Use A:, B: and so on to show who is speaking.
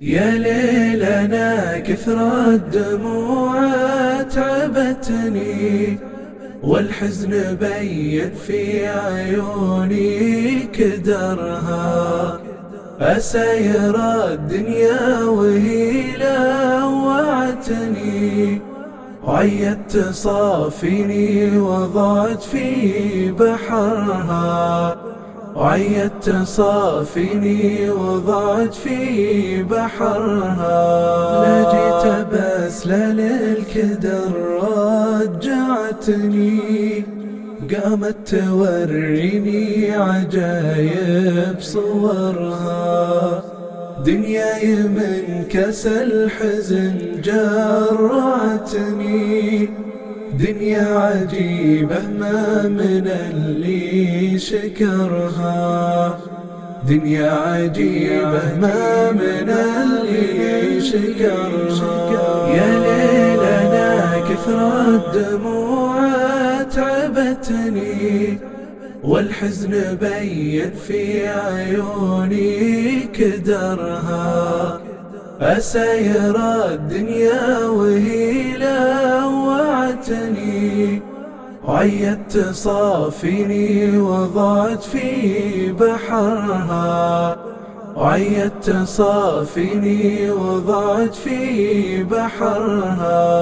A: يا ليلنا كثر الدموع تعبتني والحزن بين في عيوني كدرها. أسير الدنيا وهي لوعتني وعيت صافيني وضعت في بحرها. وعيت صافيني وضعت في بحرها. لجيت بس للكدر رجعتني. قامت توريني عجايب صورها. دنياي من كاس الحزن جرعتني. دنيا عجيبة ما من اللي شكرها. دنيا عجيبة ما من اللي شكرها. يا ليلنا كثر الدموع تعبتني والحزن بين في عيوني كدرها. أسير الدنيا وهي وعيت صافيني وضعت في بحرها. وعيت صافيني وضعت في بحرها.